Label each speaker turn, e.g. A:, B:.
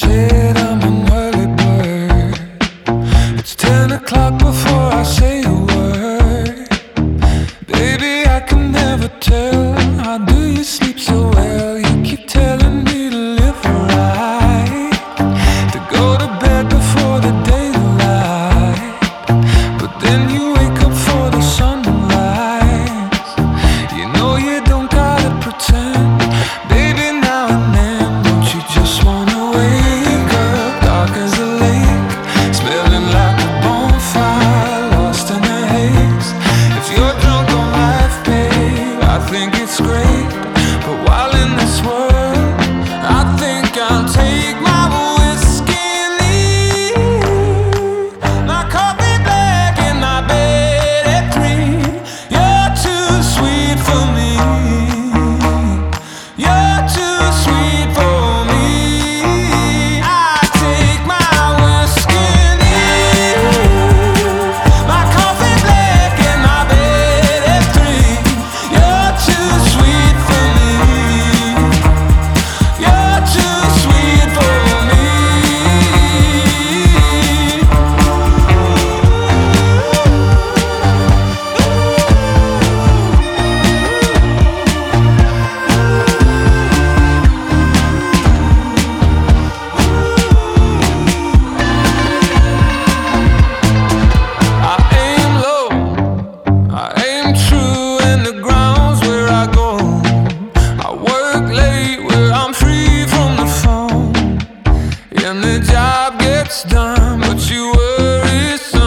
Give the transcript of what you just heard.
A: Shit, I'm an early bird. It's 10 o'clock before I say a word. Baby, I can never tell. How do you sleep so well? job gets done, but you worry so